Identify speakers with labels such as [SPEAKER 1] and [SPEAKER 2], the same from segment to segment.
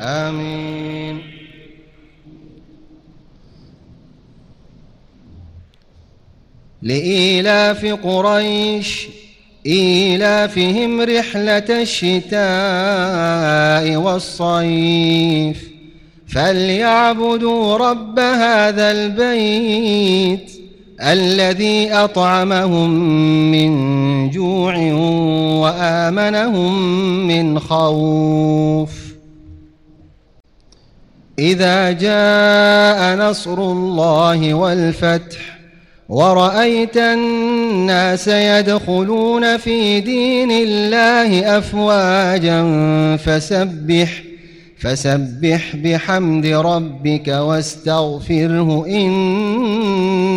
[SPEAKER 1] آمين. لإيلاف قريش إيلافهم رحلة الشتاء والصيف. فليعبدوا رب هذا البيت الذي أطعمهم من جوع وآمنهم من خوف. إذا جاء نصر الله والفتح ورأيت الناس يدخلون في دين الله أفواجا فسبح فسبح بحمد ربك واستغفره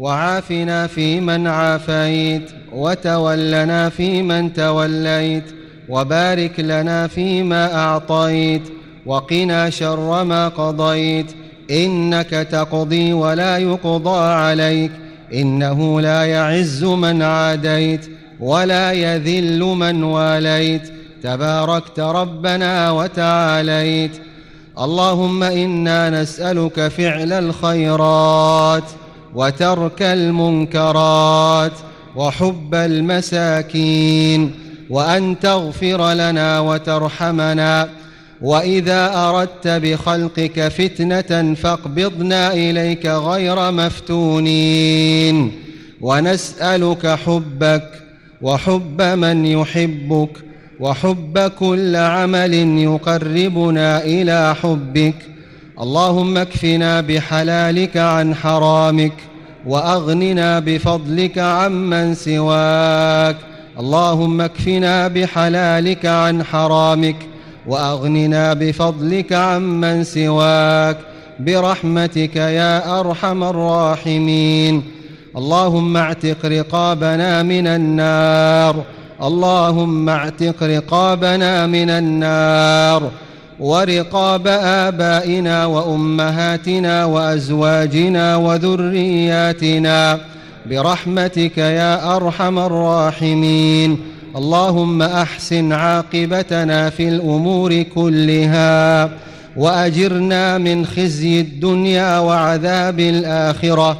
[SPEAKER 1] وعافنا فيمن عافيت وتولنا فيمن توليت وبارك لنا فيما أعطيت وقنا شر ما قضيت. إنك تقضي ولا يقضى عليك إنه لا يعز من عاديت ولا يذل من واليت. تباركت ربنا وتعاليت. اللهم إنا نسألك فعل الخيرات. وترك المنكرات وحب المساكين وأن تغفر لنا وترحمنا وإذا أردت بخلقك فتنة فاقبضنا إليك غير مفتونين ونسألك حبك وحب من يحبك وحب كل عمل يقربنا إلى حبك اللهم اكفنا بحلالك عن حرامك وأغننا بفضلك عمن سواك. اللهم اكفنا بحلالك عن حرامك وأغننا بفضلك عمن سواك. برحمتك يا أرحم الراحمين. اللهم اعتق رقابنا من النار. اللهم اعتق رقابنا من النار. ورقاب آبائنا وأمهاتنا وأزواجنا وذرياتنا برحمتك يا أرحم الراحمين. اللهم أحسن عاقبتنا في الأمور كلها وأجرنا من خزي الدنيا وعذاب الآخرة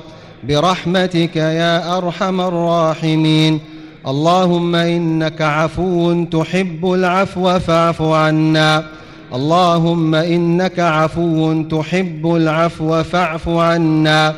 [SPEAKER 1] برحمتك يا أرحم الراحمين. اللهم إنك عفو تحب العفو فاعف عنا. اللهم إنك عفو تحب العفو فاعف عنا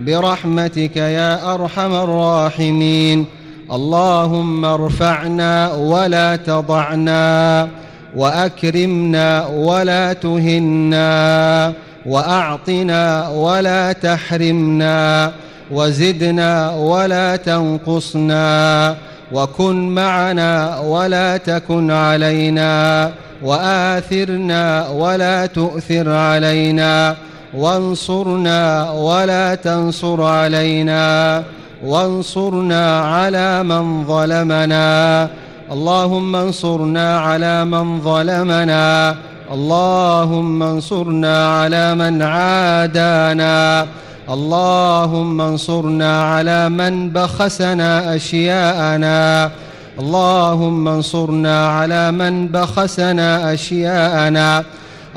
[SPEAKER 1] برحمتك يا أرحم الراحمين اللهم ارفعنا ولا تضعنا وأكرمنا ولا تهنا وأعطنا ولا تحرمنا وزدنا ولا تنقصنا وكن معنا ولا تكن علينا وآثرنا ولا تؤثر علينا وانصرنا ولا تنصر علينا وانصرنا على من ظلمنا. اللهم انصرنا على من ظلمنا اللهم انصرنا على من عادانا اللهم انصرنا على من بخسنا أشياءنا. اللهم انصرنا على من بخسنا أشياءنا.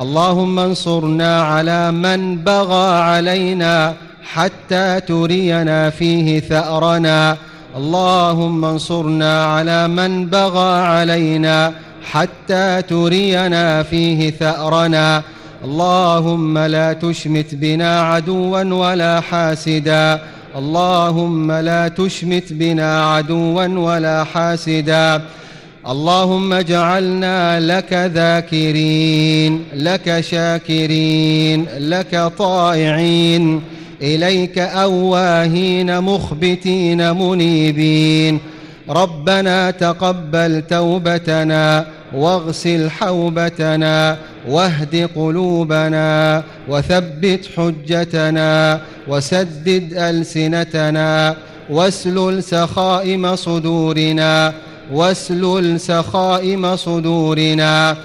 [SPEAKER 1] اللهم انصرنا على من بغى علينا حتى ترينا فيه ثأرنا. اللهم انصرنا على من بغى علينا حتى ترينا فيه ثأرنا. اللهم لا تشمت بنا عدوا ولا حاسدا. اللهم لا تشمت بنا عدوا ولا حاسدا. اللهم اجعلنا لك ذاكرين لك شاكرين لك طائعين. إليك أواهين مخبتين منيبين. ربنا تقبل توبتنا واغسل حوبتنا. واهد قلوبنا وثبت حجتنا وسدد ألسنتنا واسلل سخائم صدورنا واسلل سخائم صدورنا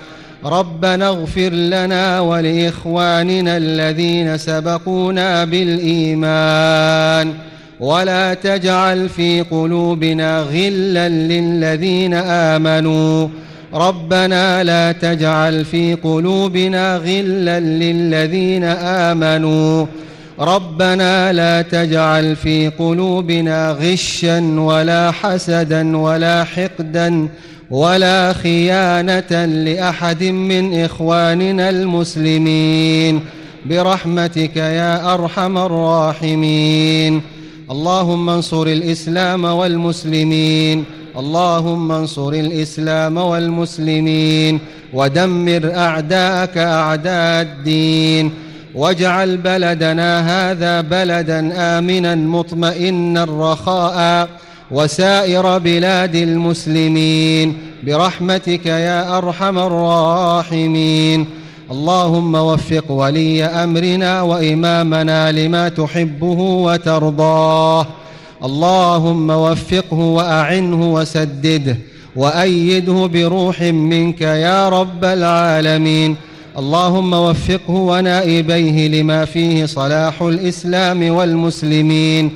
[SPEAKER 1] ربنا اغفر لنا ولإخواننا الذين سبقونا بالإيمان ولا تجعل في قلوبنا غلا للذين آمنوا ربنا لا تجعل في قلوبنا غلا للذين آمنوا. ربنا لا تجعل في قلوبنا غشا ولا حسدا ولا حقدا ولا خيانة لأحد من إخواننا المسلمين. برحمتك يا أرحم الراحمين. اللهم انصر الإسلام والمسلمين. اللهم انصر الإسلام والمسلمين ودمر أعداءك أعداء الدين واجعل بلدنا هذا بلدا آمنا مطمئنا رخاء وسائر بلاد المسلمين برحمتك يا أرحم الراحمين اللهم وفق ولي أمرنا وإمامنا لما تحبه وترضاه اللهم وفقه وأعنه وسدده وأيده بروح منك يا رب العالمين. اللهم وفقه ونائبيه لما فيه صلاح الإسلام والمسلمين.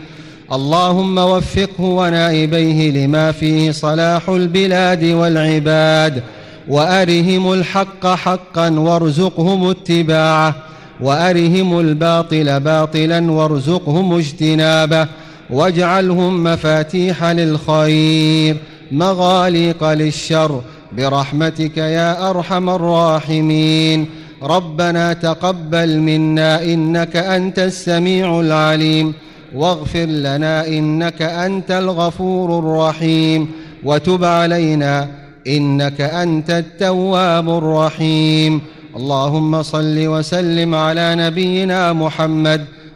[SPEAKER 1] اللهم وفقه ونائبيه لما فيه صلاح البلاد والعباد. وأرهم الحق حقا وارزقهم اتباعه. وأرهم الباطل باطلا وارزقهم اجتنابه. واجعلهم مفاتيح للخير مغاليق للشر برحمتك يا أرحم الراحمين. ربنا تقبل منا إنك أنت السميع العليم. واغفر لنا إنك أنت الغفور الرحيم. وتب علينا إنك أنت التواب الرحيم. اللهم صل وسلم على نبينا محمد